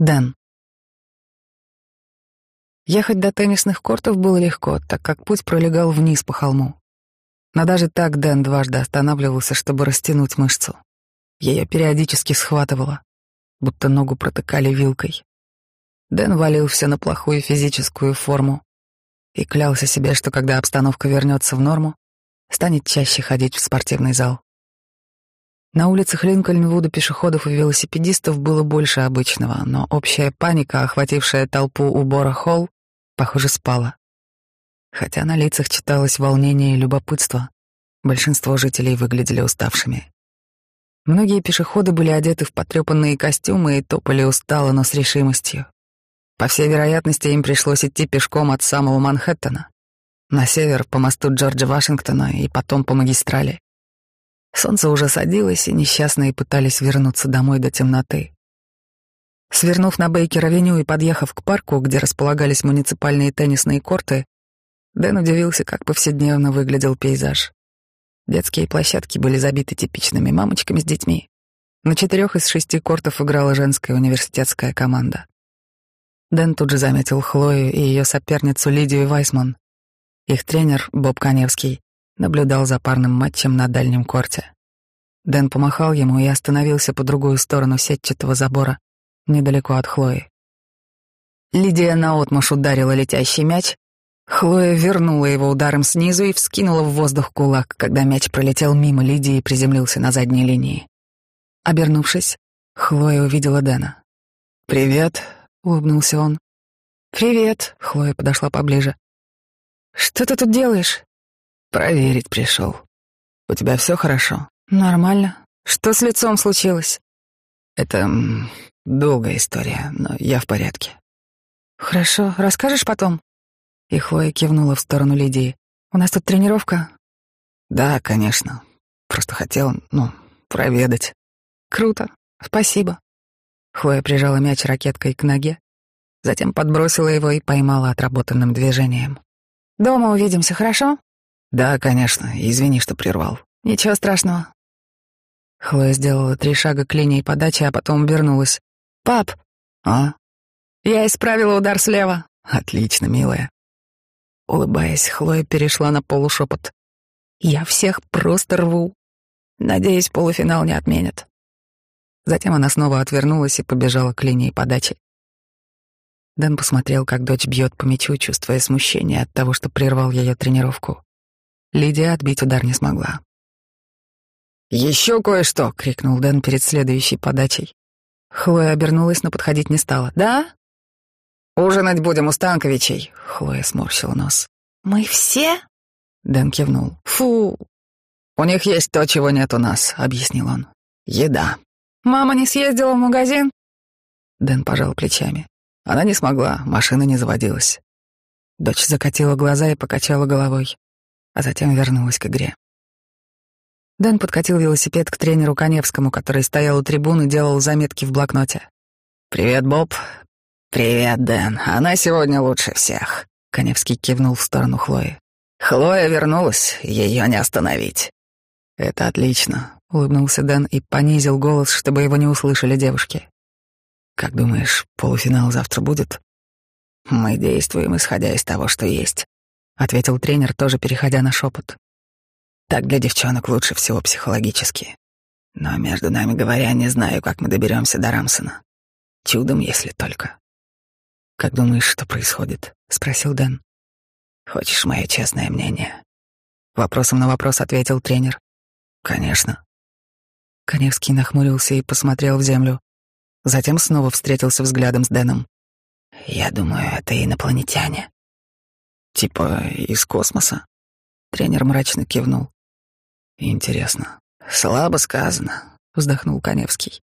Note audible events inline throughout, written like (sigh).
Дэн. Ехать до теннисных кортов было легко, так как путь пролегал вниз по холму. Но даже так Дэн дважды останавливался, чтобы растянуть мышцу. Ее периодически схватывало, будто ногу протыкали вилкой. Дэн валил все на плохую физическую форму и клялся себе, что когда обстановка вернется в норму, станет чаще ходить в спортивный зал. На улицах Линкольнвуда пешеходов и велосипедистов было больше обычного, но общая паника, охватившая толпу у Бора-Холл, похоже, спала. Хотя на лицах читалось волнение и любопытство, большинство жителей выглядели уставшими. Многие пешеходы были одеты в потрепанные костюмы и топали устало, но с решимостью. По всей вероятности, им пришлось идти пешком от самого Манхэттена, на север по мосту Джорджа Вашингтона и потом по магистрали. Солнце уже садилось, и несчастные пытались вернуться домой до темноты. Свернув на Бейкер-авеню и подъехав к парку, где располагались муниципальные теннисные корты, Дэн удивился, как повседневно выглядел пейзаж. Детские площадки были забиты типичными мамочками с детьми. На четырех из шести кортов играла женская университетская команда. Дэн тут же заметил Хлою и ее соперницу Лидию Вайсман. Их тренер, Боб Коневский, наблюдал за парным матчем на дальнем корте. Дэн помахал ему и остановился по другую сторону сетчатого забора, недалеко от Хлои. Лидия наотмашь ударила летящий мяч. Хлоя вернула его ударом снизу и вскинула в воздух кулак, когда мяч пролетел мимо Лидии и приземлился на задней линии. Обернувшись, Хлоя увидела Дэна. «Привет», — улыбнулся он. «Привет», — Хлоя подошла поближе. «Что ты тут делаешь?» «Проверить пришел. У тебя все хорошо?» «Нормально. Что с лицом случилось?» «Это долгая история, но я в порядке». «Хорошо. Расскажешь потом?» И Хлоя кивнула в сторону Лидии. «У нас тут тренировка?» «Да, конечно. Просто хотел, ну, проведать». «Круто. Спасибо». Хлоя прижала мяч ракеткой к ноге, затем подбросила его и поймала отработанным движением. «Дома увидимся, хорошо?» «Да, конечно. Извини, что прервал». «Ничего страшного». Хлоя сделала три шага к линии подачи, а потом обернулась. «Пап!» «А?» «Я исправила удар слева». «Отлично, милая». Улыбаясь, Хлоя перешла на полушепот. «Я всех просто рву. Надеюсь, полуфинал не отменят». Затем она снова отвернулась и побежала к линии подачи. Дэн посмотрел, как дочь бьет по мячу, чувствуя смущение от того, что прервал ее тренировку. Лидия отбить удар не смогла. «Еще кое-что!» — крикнул Дэн перед следующей подачей. Хлоя обернулась, но подходить не стала. «Да?» «Ужинать будем у Станковичей!» — Хлоя сморщила нос. «Мы все?» — Дэн кивнул. «Фу!» «У них есть то, чего нет у нас», — объяснил он. «Еда». «Мама не съездила в магазин?» Дэн пожал плечами. Она не смогла, машина не заводилась. Дочь закатила глаза и покачала головой, а затем вернулась к игре. Дэн подкатил велосипед к тренеру Коневскому, который стоял у трибуны и делал заметки в блокноте. «Привет, Боб». «Привет, Дэн. Она сегодня лучше всех», — Коневский кивнул в сторону Хлои. «Хлоя вернулась, ее не остановить». «Это отлично», — улыбнулся Дэн и понизил голос, чтобы его не услышали девушки. «Как думаешь, полуфинал завтра будет?» «Мы действуем, исходя из того, что есть», — ответил тренер, тоже переходя на шепот. «Так для девчонок лучше всего психологически. Но, между нами говоря, не знаю, как мы доберемся до Рамсона. Чудом, если только». «Как думаешь, что происходит?» — спросил Дэн. «Хочешь мое честное мнение?» Вопросом на вопрос ответил тренер. «Конечно». Коневский нахмурился и посмотрел в землю. Затем снова встретился взглядом с Дэном. «Я думаю, это инопланетяне». «Типа из космоса?» Тренер мрачно кивнул. «Интересно. Слабо сказано», — вздохнул Коневский.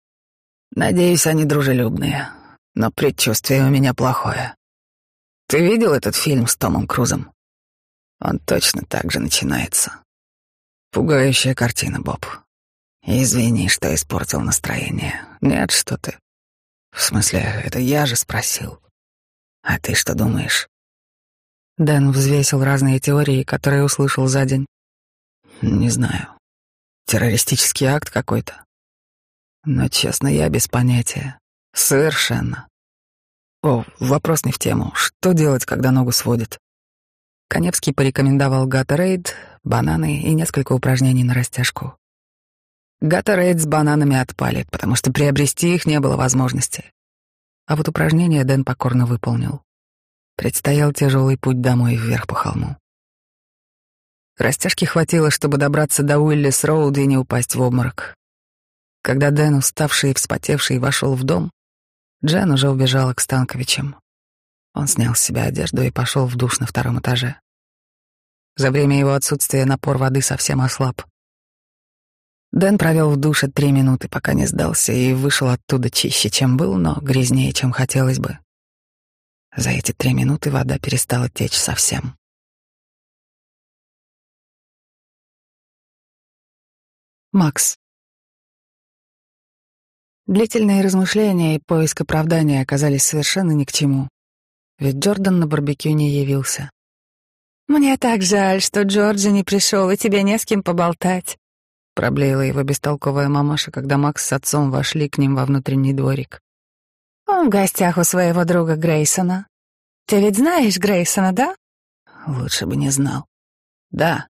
«Надеюсь, они дружелюбные, но предчувствие у меня плохое. Ты видел этот фильм с Томом Крузом? Он точно так же начинается. Пугающая картина, Боб. Извини, что испортил настроение. Нет, что ты. В смысле, это я же спросил. А ты что думаешь? Дэн взвесил разные теории, которые услышал за день. Не знаю. Террористический акт какой-то. Но, честно, я без понятия. Совершенно. О, вопрос не в тему. Что делать, когда ногу сводит? Коневский порекомендовал Гаттерейд, бананы и несколько упражнений на растяжку. Гаттерейд с бананами отпали, потому что приобрести их не было возможности. А вот упражнение Дэн покорно выполнил. Предстоял тяжелый путь домой вверх по холму. Растяжки хватило, чтобы добраться до Уиллис Роуд и не упасть в обморок. Когда Дэн, уставший и вспотевший, вошел в дом, Джен уже убежала к Станковичам. Он снял с себя одежду и пошел в душ на втором этаже. За время его отсутствия напор воды совсем ослаб. Дэн провел в душе три минуты, пока не сдался, и вышел оттуда чище, чем был, но грязнее, чем хотелось бы. За эти три минуты вода перестала течь совсем. Макс. Длительные размышления и поиск оправдания оказались совершенно ни к чему. Ведь Джордан на барбекю не явился. «Мне так жаль, что Джорджи не пришел, и тебе не с кем поболтать», — проблеяла его бестолковая мамаша, когда Макс с отцом вошли к ним во внутренний дворик. «Он в гостях у своего друга Грейсона. Ты ведь знаешь Грейсона, да?» «Лучше бы не знал». «Да».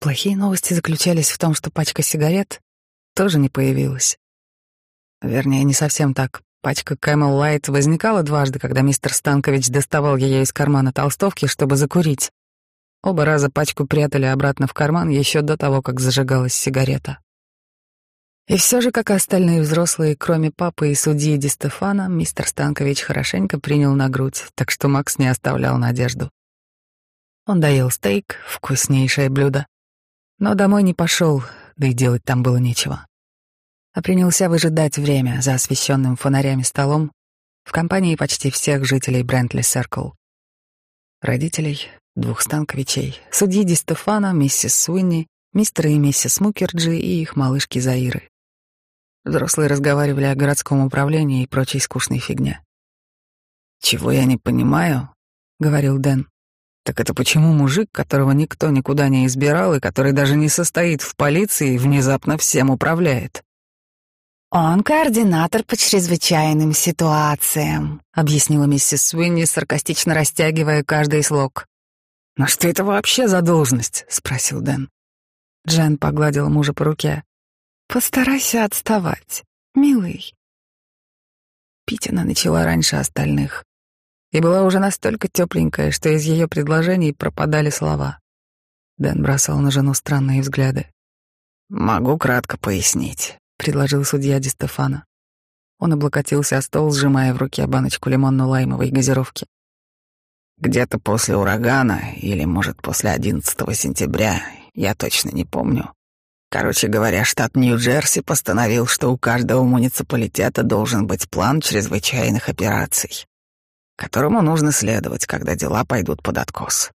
Плохие новости заключались в том, что пачка сигарет тоже не появилась. Вернее, не совсем так. Пачка Camel Light возникала дважды, когда мистер Станкович доставал ее из кармана толстовки, чтобы закурить. Оба раза пачку прятали обратно в карман еще до того, как зажигалась сигарета. И все же, как и остальные взрослые, кроме папы и судьи Ди Стефана, мистер Станкович хорошенько принял на грудь, так что Макс не оставлял надежду. Он доел стейк, вкуснейшее блюдо. Но домой не пошел, да и делать там было нечего а принялся выжидать время за освещенным фонарями столом в компании почти всех жителей Брентли Серкл. Родителей, двух Станковичей, судьи Ди Стефана, миссис Суинни, мистера и миссис Мукерджи и их малышки Заиры. Взрослые разговаривали о городском управлении и прочей скучной фигне. «Чего я не понимаю», — говорил Дэн, — «так это почему мужик, которого никто никуда не избирал и который даже не состоит в полиции, внезапно всем управляет?» «Он координатор по чрезвычайным ситуациям», — объяснила миссис Суинни, саркастично растягивая каждый слог. «Но что это вообще за должность?» — спросил Дэн. Джен погладил мужа по руке. «Постарайся отставать, милый». Пить она начала раньше остальных и была уже настолько тепленькая, что из ее предложений пропадали слова. Дэн бросал на жену странные взгляды. «Могу кратко пояснить. — предложил судья Ди Стефано. Он облокотился о стол, сжимая в руке баночку лимонно-лаймовой газировки. Где-то после урагана, или, может, после 11 сентября, я точно не помню. Короче говоря, штат Нью-Джерси постановил, что у каждого муниципалитета должен быть план чрезвычайных операций, которому нужно следовать, когда дела пойдут под откос.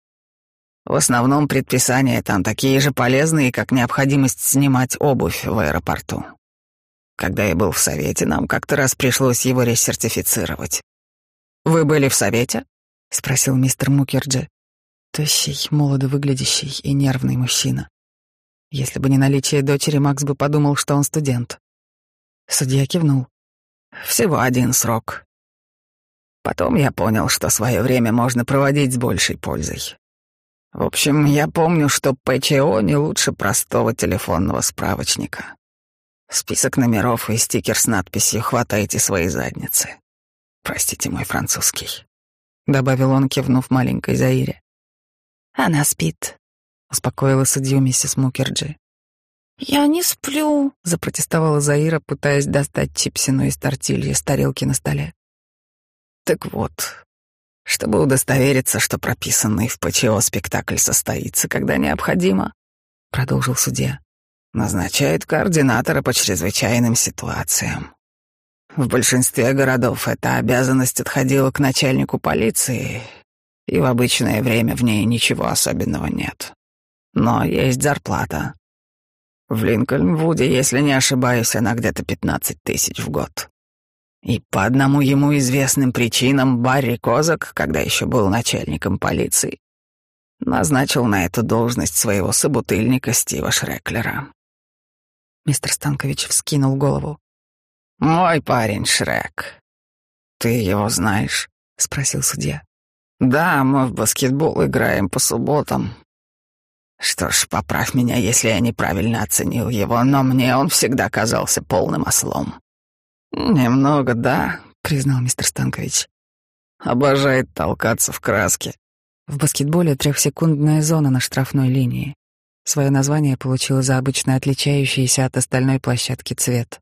В основном предписания там такие же полезные, как необходимость снимать обувь в аэропорту. Когда я был в совете, нам как-то раз пришлось его ресертифицировать. Вы были в совете? спросил мистер Мукерджи. Тощий, молодо выглядящий и нервный мужчина. Если бы не наличие дочери, Макс бы подумал, что он студент. Судья кивнул. Всего один срок. Потом я понял, что свое время можно проводить с большей пользой. В общем, я помню, что ПЧО не лучше простого телефонного справочника. Список номеров и стикер с надписью «Хватайте свои задницы». Простите мой французский. Добавил он, кивнув маленькой Заире. Она спит, успокоила судью миссис Мукерджи. «Я не сплю», — запротестовала Заира, пытаясь достать чипсину из тортильи с тарелки на столе. «Так вот, чтобы удостовериться, что прописанный в ПЧО спектакль состоится, когда необходимо», — продолжил судья назначают координатора по чрезвычайным ситуациям. В большинстве городов эта обязанность отходила к начальнику полиции, и в обычное время в ней ничего особенного нет. Но есть зарплата. В Линкольнвуде, если не ошибаюсь, она где-то 15 тысяч в год. И по одному ему известным причинам Барри Козак, когда еще был начальником полиции, назначил на эту должность своего собутыльника Стива Шреклера. Мистер Станкович вскинул голову. «Мой парень Шрек. Ты его знаешь? спросил судья. Да, мы в баскетбол играем по субботам. Что ж, поправь меня, если я неправильно оценил его, но мне он всегда казался полным ослом. Немного, да, признал мистер Станкович. Обожает толкаться в краске. В баскетболе трехсекундная зона на штрафной линии. Свое название получила за обычно отличающийся от остальной площадки цвет.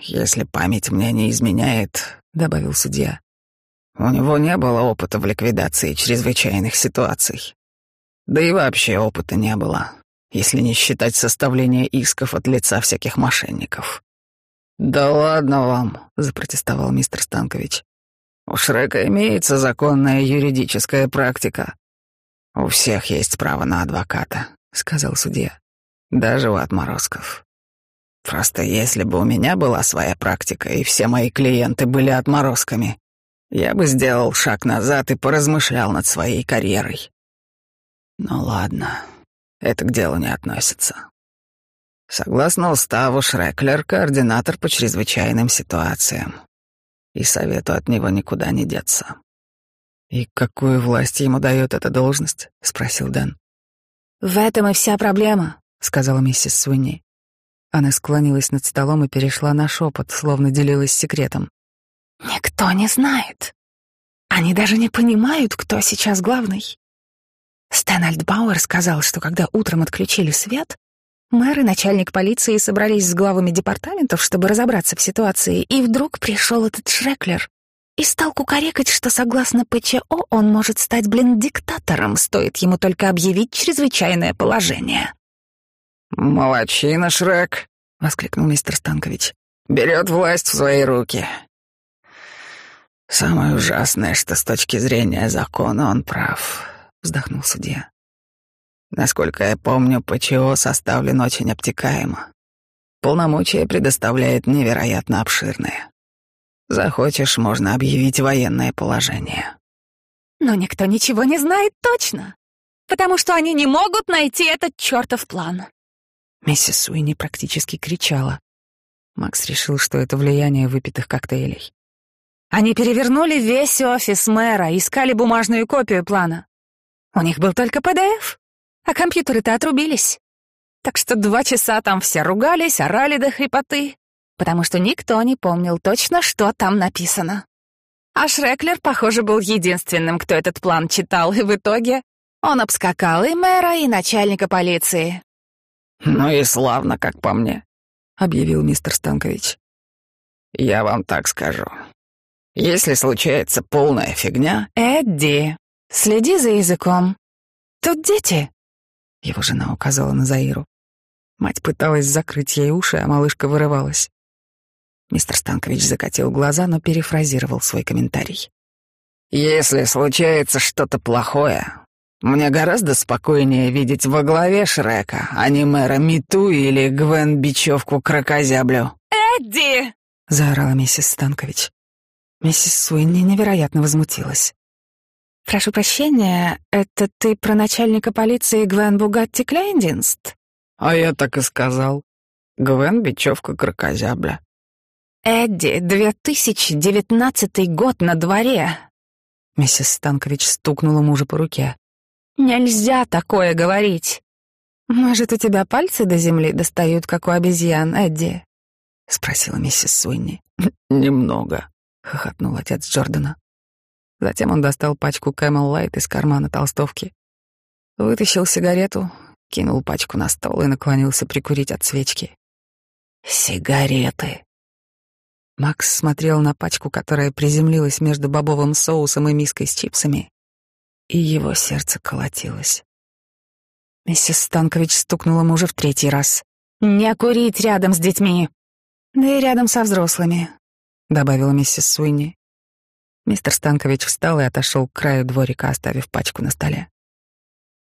«Если память мне не изменяет», — добавил судья, — «у него не было опыта в ликвидации чрезвычайных ситуаций. Да и вообще опыта не было, если не считать составление исков от лица всяких мошенников». «Да ладно вам», — запротестовал мистер Станкович. У Шрека имеется законная юридическая практика. У всех есть право на адвоката, сказал судья. Даже у отморозков. Просто если бы у меня была своя практика и все мои клиенты были отморозками, я бы сделал шаг назад и поразмышлял над своей карьерой. Ну ладно, это к делу не относится. Согласно уставу, Шреклер — координатор по чрезвычайным ситуациям и совету от него никуда не деться. «И какую власть ему дает эта должность?» — спросил Дэн. «В этом и вся проблема», — сказала миссис Суини. Она склонилась над столом и перешла на шепот, словно делилась секретом. «Никто не знает. Они даже не понимают, кто сейчас главный. Стэн Альтбауэр сказал, что когда утром отключили свет, Мэр и начальник полиции собрались с главами департаментов, чтобы разобраться в ситуации, и вдруг пришел этот Шреклер и стал кукарекать, что согласно ПЧО он может стать, блин, диктатором, стоит ему только объявить чрезвычайное положение. «Молодчина, Шрек!» — воскликнул мистер Станкович. «Берет власть в свои руки». «Самое ужасное, что с точки зрения закона он прав», — вздохнул судья. Насколько я помню, ПЧО составлен очень обтекаемо. Полномочия предоставляет невероятно обширные. Захочешь, можно объявить военное положение. Но никто ничего не знает точно, потому что они не могут найти этот чертов план. Миссис Суини практически кричала. Макс решил, что это влияние выпитых коктейлей. Они перевернули весь офис мэра, искали бумажную копию плана. У них был только PDF а компьютеры-то отрубились. Так что два часа там все ругались, орали до хрипоты, потому что никто не помнил точно, что там написано. А Шреклер, похоже, был единственным, кто этот план читал, и в итоге он обскакал и мэра, и начальника полиции. «Ну и славно, как по мне», — объявил мистер Станкович. «Я вам так скажу. Если случается полная фигня...» «Эдди, следи за языком. Тут дети». Его жена указала на Заиру. Мать пыталась закрыть ей уши, а малышка вырывалась. Мистер Станкович закатил глаза, но перефразировал свой комментарий. «Если случается что-то плохое, мне гораздо спокойнее видеть во главе Шрека, а не мэра Миту или Гвен Бичевку Крокозяблю». «Эдди!» — заорала миссис Станкович. Миссис Суинни невероятно возмутилась. «Прошу прощения, это ты про начальника полиции Гвен Бугатти Клейндинст?» «А я так и сказал. Гвен — бечевка крокозябля». «Эдди, 2019 год на дворе!» Миссис Станкович стукнула мужа по руке. «Нельзя такое говорить!» «Может, у тебя пальцы до земли достают, как у обезьян, Эдди?» — спросила миссис Суинни. «Немного», — хохотнул отец Джордана. Затем он достал пачку Camel Light из кармана толстовки, вытащил сигарету, кинул пачку на стол и наклонился прикурить от свечки. «Сигареты!» Макс смотрел на пачку, которая приземлилась между бобовым соусом и миской с чипсами, и его сердце колотилось. Миссис Станкович стукнула мужа в третий раз. «Не курить рядом с детьми!» «Да и рядом со взрослыми», — добавила миссис Суини. Мистер Станкович встал и отошел к краю дворика, оставив пачку на столе.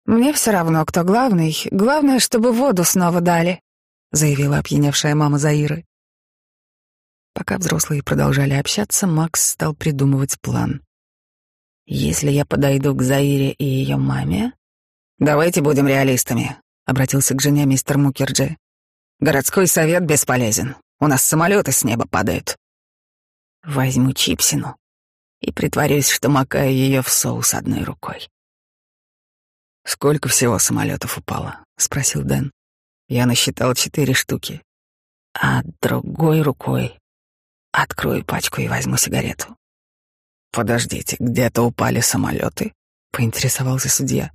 «Мне все равно, кто главный. Главное, чтобы воду снова дали», — заявила опьяневшая мама Заиры. Пока взрослые продолжали общаться, Макс стал придумывать план. «Если я подойду к Заире и ее маме...» «Давайте будем реалистами», — обратился к жене мистер Мукерджи. «Городской совет бесполезен. У нас самолеты с неба падают. Возьму чипсину и притворюсь, что макаю ее в соус одной рукой. «Сколько всего самолетов упало?» — спросил Дэн. Я насчитал четыре штуки. А другой рукой открою пачку и возьму сигарету. «Подождите, где-то упали самолеты?» — поинтересовался судья.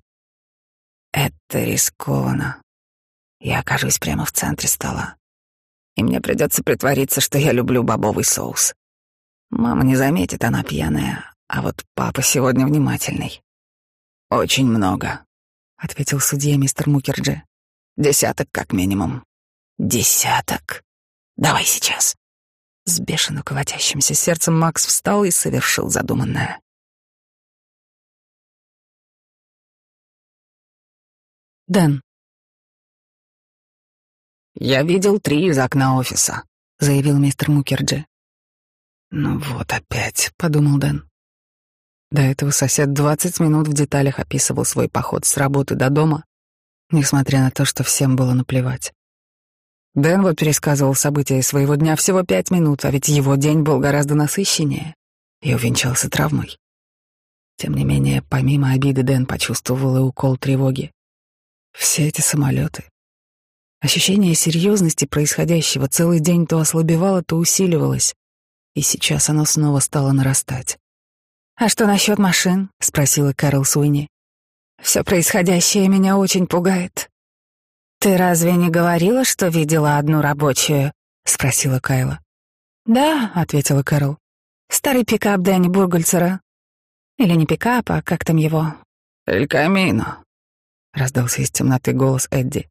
«Это рискованно. Я окажусь прямо в центре стола. И мне придется притвориться, что я люблю бобовый соус. Мама не заметит, она пьяная, а вот папа сегодня внимательный. Очень много, ответил судья мистер Мукерджи. Десяток как минимум. Десяток. Давай сейчас. С бешено колотящимся сердцем Макс встал и совершил задуманное. Дэн. «Я видел три из окна офиса», — заявил мистер Мукерджи. «Ну вот опять», — подумал Дэн. До этого сосед двадцать минут в деталях описывал свой поход с работы до дома, несмотря на то, что всем было наплевать. Дэн вот пересказывал события своего дня всего пять минут, а ведь его день был гораздо насыщеннее и увенчался травмой. Тем не менее, помимо обиды, Дэн почувствовал и укол тревоги. Все эти самолеты. Ощущение серьезности происходящего целый день то ослабевало, то усиливалось и сейчас оно снова стало нарастать. «А что насчет машин?» — спросила Кэрол Суини. «Все происходящее меня очень пугает». «Ты разве не говорила, что видела одну рабочую?» — спросила Кайла. «Да», — ответила Кэрол. «Старый пикап Дэнни Бургальцера. Или не пикап, а как там его?» «Эль Камино», — раздался из темноты голос Эдди.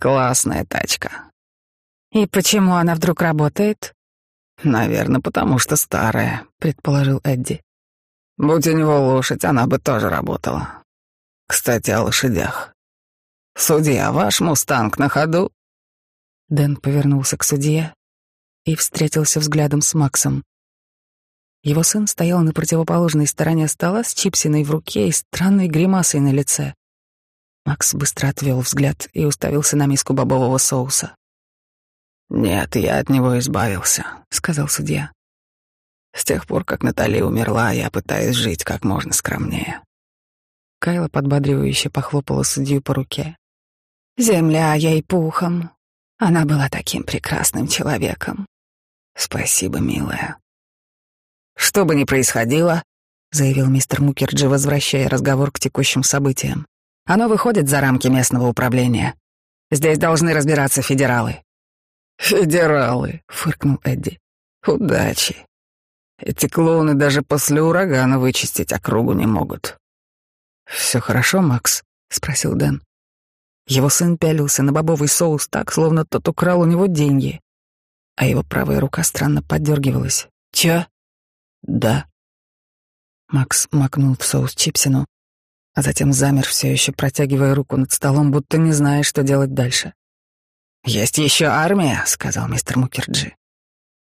«Классная тачка». «И почему она вдруг работает?» Наверное, потому что старая, предположил Эдди. Будь у него лошадь, она бы тоже работала. Кстати, о лошадях. Судья, ваш мустанг на ходу? Дэн повернулся к судье и встретился взглядом с Максом. Его сын стоял на противоположной стороне стола с чипсиной в руке и странной гримасой на лице. Макс быстро отвел взгляд и уставился на миску бобового соуса. «Нет, я от него избавился», — сказал судья. «С тех пор, как Натали умерла, я пытаюсь жить как можно скромнее». Кайла подбадривающе похлопала судью по руке. «Земля ей пухом. Она была таким прекрасным человеком». «Спасибо, милая». «Что бы ни происходило», — заявил мистер Мукерджи, возвращая разговор к текущим событиям, «оно выходит за рамки местного управления. Здесь должны разбираться федералы. «Федералы», — фыркнул Эдди. «Удачи. Эти клоуны даже после урагана вычистить округу не могут». «Все хорошо, Макс?» — спросил Дэн. Его сын пялился на бобовый соус так, словно тот украл у него деньги, а его правая рука странно поддергивалась. «Чё?» «Да». Макс макнул в соус чипсину, а затем замер, все еще протягивая руку над столом, будто не зная, что делать дальше. «Есть еще армия», — сказал мистер Мукерджи.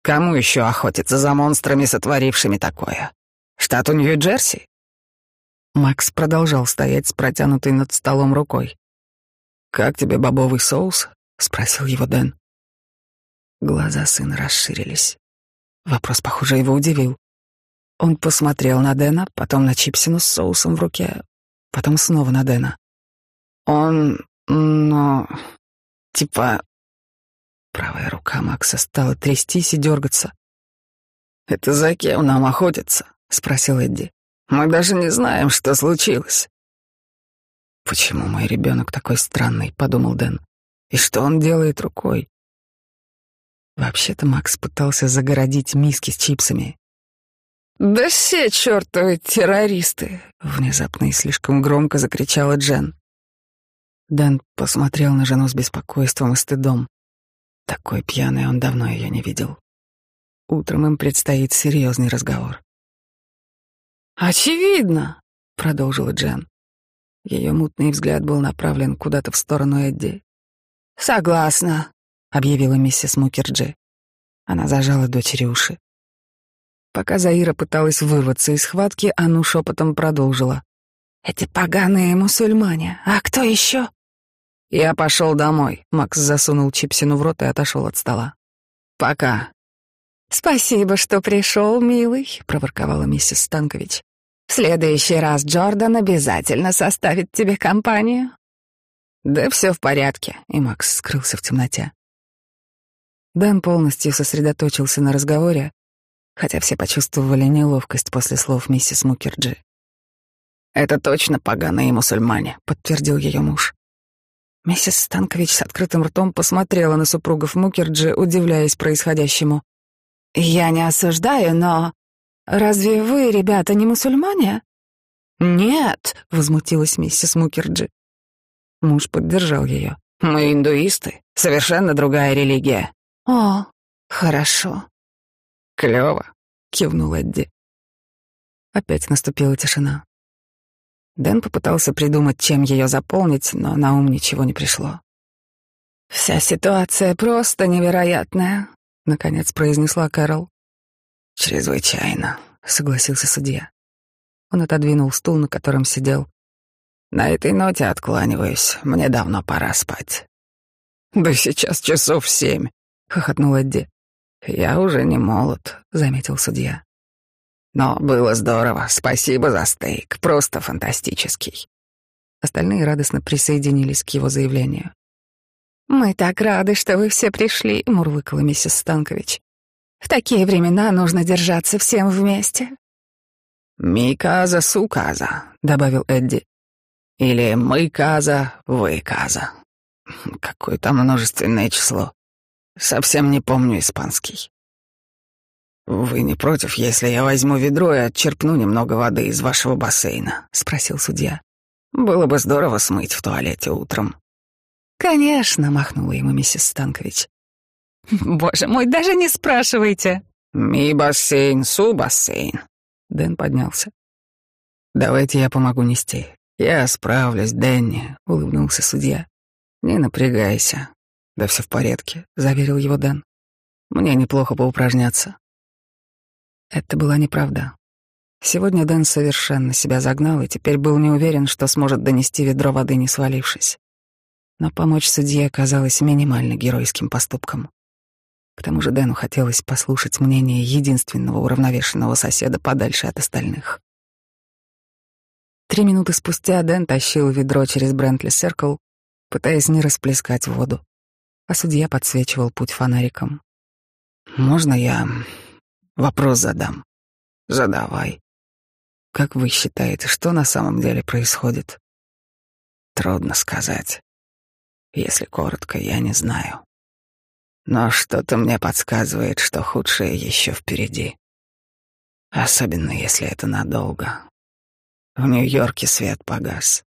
«Кому еще охотиться за монстрами, сотворившими такое? Штату Нью-Джерси?» Макс продолжал стоять с протянутой над столом рукой. «Как тебе бобовый соус?» — спросил его Дэн. Глаза сына расширились. Вопрос, похоже, его удивил. Он посмотрел на Дэна, потом на чипсину с соусом в руке, потом снова на Дэна. Он... но... Типа... Правая рука Макса стала трястись и дергаться. «Это за кем нам охотиться?» — спросил Эдди. «Мы даже не знаем, что случилось». «Почему мой ребенок такой странный?» — подумал Дэн. «И что он делает рукой?» Вообще-то Макс пытался загородить миски с чипсами. «Да все чертовы террористы!» — внезапно и слишком громко закричала Джен. Дэн посмотрел на жену с беспокойством и стыдом. Такой пьяный он давно ее не видел. Утром им предстоит серьезный разговор. «Очевидно», — продолжила Джен. Ее мутный взгляд был направлен куда-то в сторону Эдди. «Согласна», — объявила миссис Мукерджи. Она зажала дочери уши. Пока Заира пыталась вырваться из схватки, Ану шепотом продолжила. «Эти поганые мусульмане. А кто еще?» Я пошел домой. Макс засунул чипсину в рот и отошел от стола. Пока. «Спасибо, что пришел, милый», — проворковала миссис Станкович. «В следующий раз Джордан обязательно составит тебе компанию». «Да все в порядке», — и Макс скрылся в темноте. Дэн полностью сосредоточился на разговоре, хотя все почувствовали неловкость после слов миссис Мукерджи. «Это точно поганые мусульмане», — подтвердил ее муж. Миссис Станкович с открытым ртом посмотрела на супругов Мукерджи, удивляясь происходящему. «Я не осуждаю, но... Разве вы, ребята, не мусульмане?» «Нет», — возмутилась миссис Мукерджи. Муж поддержал ее. «Мы индуисты. Совершенно другая религия». «О, хорошо». «Клево», — кивнул Эдди. Опять наступила тишина. Дэн попытался придумать, чем ее заполнить, но на ум ничего не пришло. «Вся ситуация просто невероятная», — наконец произнесла Кэрол. «Чрезвычайно», — согласился судья. Он отодвинул стул, на котором сидел. «На этой ноте откланиваюсь. Мне давно пора спать». «Да сейчас часов семь», — хохотнул Эдди. «Я уже не молод», — заметил судья. Но было здорово. Спасибо за стейк. Просто фантастический. Остальные радостно присоединились к его заявлению. «Мы так рады, что вы все пришли», — мурлыкала миссис Станкович. «В такие времена нужно держаться всем вместе». «Ми-каза, су-каза», — добавил Эдди. «Или мы-каза, вы-каза». Какое там множественное число. Совсем не помню испанский. «Вы не против, если я возьму ведро и отчерпну немного воды из вашего бассейна?» — спросил судья. «Было бы здорово смыть в туалете утром». «Конечно», — махнула ему миссис Станкович. (laughs) «Боже мой, даже не спрашивайте». «Ми бассейн, су бассейн». Дэн поднялся. «Давайте я помогу нести. Я справлюсь, Дэнни», — улыбнулся судья. «Не напрягайся». «Да все в порядке», — заверил его Дэн. «Мне неплохо поупражняться». Это была неправда. Сегодня Дэн совершенно себя загнал и теперь был не уверен, что сможет донести ведро воды, не свалившись. Но помочь судье оказалось минимально геройским поступком. К тому же Дэну хотелось послушать мнение единственного уравновешенного соседа подальше от остальных. Три минуты спустя Дэн тащил ведро через Брентли Серкл, пытаясь не расплескать воду, а судья подсвечивал путь фонариком. «Можно я Вопрос задам. Задавай. Как вы считаете, что на самом деле происходит? Трудно сказать. Если коротко, я не знаю. Но что-то мне подсказывает, что худшее еще впереди. Особенно если это надолго. В Нью-Йорке свет погас.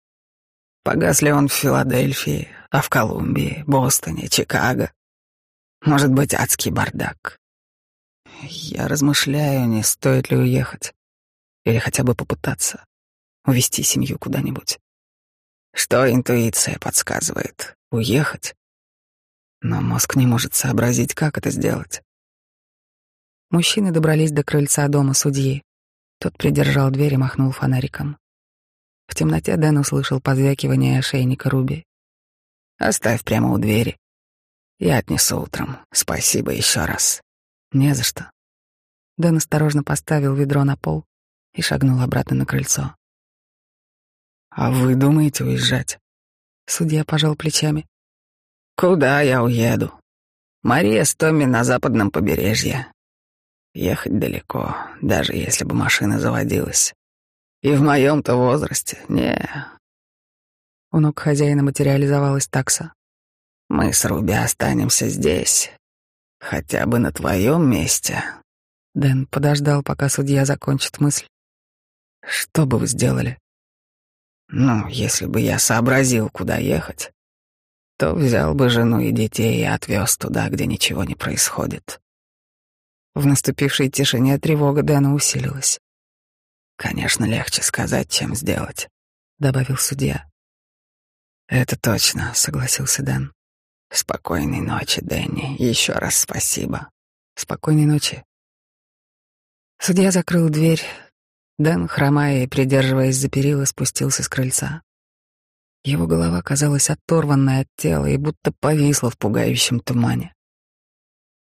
Погас ли он в Филадельфии, а в Колумбии, Бостоне, Чикаго? Может быть, адский бардак. Я размышляю, не стоит ли уехать. Или хотя бы попытаться увести семью куда-нибудь. Что интуиция подсказывает? Уехать? Но мозг не может сообразить, как это сделать. Мужчины добрались до крыльца дома судьи. Тот придержал дверь и махнул фонариком. В темноте Дэн услышал позвякивание ошейника Руби. «Оставь прямо у двери. Я отнесу утром. Спасибо еще раз». «Не за что». Дэн осторожно поставил ведро на пол и шагнул обратно на крыльцо. «А вы думаете уезжать?» Судья пожал плечами. «Куда я уеду? Мария с Томми на западном побережье. Ехать далеко, даже если бы машина заводилась. И в моем-то возрасте, не...» У ног хозяина материализовалась такса. «Мы с Руби останемся здесь, Хотя бы на твоем месте. Дэн подождал, пока судья закончит мысль. Что бы вы сделали? Ну, если бы я сообразил, куда ехать, то взял бы жену и детей и отвез туда, где ничего не происходит. В наступившей тишине тревога Дэна усилилась. «Конечно, легче сказать, чем сделать», — добавил судья. «Это точно», — согласился Дэн. Спокойной ночи, Дэнни. Еще раз спасибо. Спокойной ночи. Судья закрыл дверь. Дэн, хромая и придерживаясь за перила, спустился с крыльца. Его голова казалась оторванной от тела и будто повисла в пугающем тумане.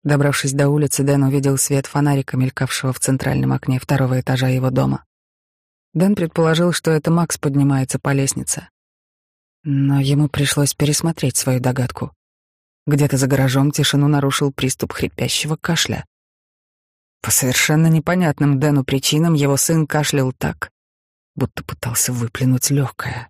Добравшись до улицы, Дэн увидел свет фонарика, мелькавшего в центральном окне второго этажа его дома. Дэн предположил, что это Макс поднимается по лестнице. Но ему пришлось пересмотреть свою догадку. Где-то за гаражом тишину нарушил приступ хрипящего кашля. По совершенно непонятным Дэну причинам его сын кашлял так, будто пытался выплюнуть легкое.